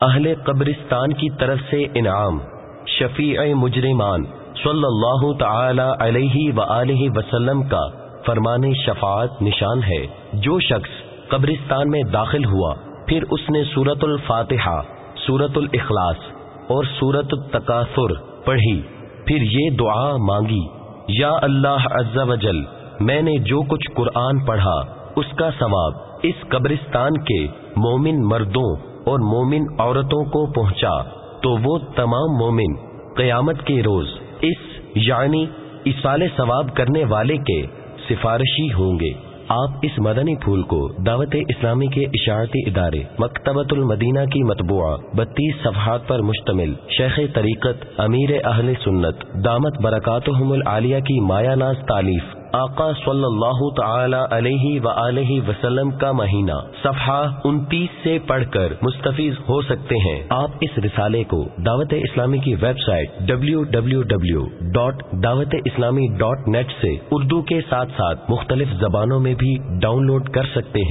اہل قبرستان کی طرف سے انعام۔ شفیع مجرمان صلی اللہ تعالی علیہ و وسلم کا فرمان شفاعت نشان ہے۔ جو شخص قبرستان میں داخل ہوا، پھر اس نے سورت الفاتحہ سورت الاخلاص اور سورت التکاثر پڑھی۔ پھر یہ دعا مانگی، یا اللہ عز و جل، میں نے جو کچھ قرآن پڑھا، اس کا ثواب اس قبرستان کے مومن مردوں اور مومن عورتوں کو پہنچا، تو وہ تمام مومن قیامت کے روز اس یعنی اسال ثواب کرنے والے کے سفارشی ہوں گے۔ آپ اس مدنی پھول کو دعوت اسلامی کے اشاعتی ادارے مکتبۃ المدینہ کی مطبوعہ بتیس صفحات پر مشتمل شیخ طریقت امیر اہل سنت دامت برکاتہم العالیہ کی مایا ناز تعلیف آقا صلی اللہ تعالی علیہ و وسلم کا مہینہ، صفحہ انتیس سے پڑھ کر مستفیض ہو سکتے ہیں۔ آپ اس رسالے کو دعوت اسلامی کی website W W W dot Dawat Islami dot net سے اردو کے ساتھ ساتھ مختلف زبانوں میں بھی ڈاؤن لوڈ کر سکتے ہیں۔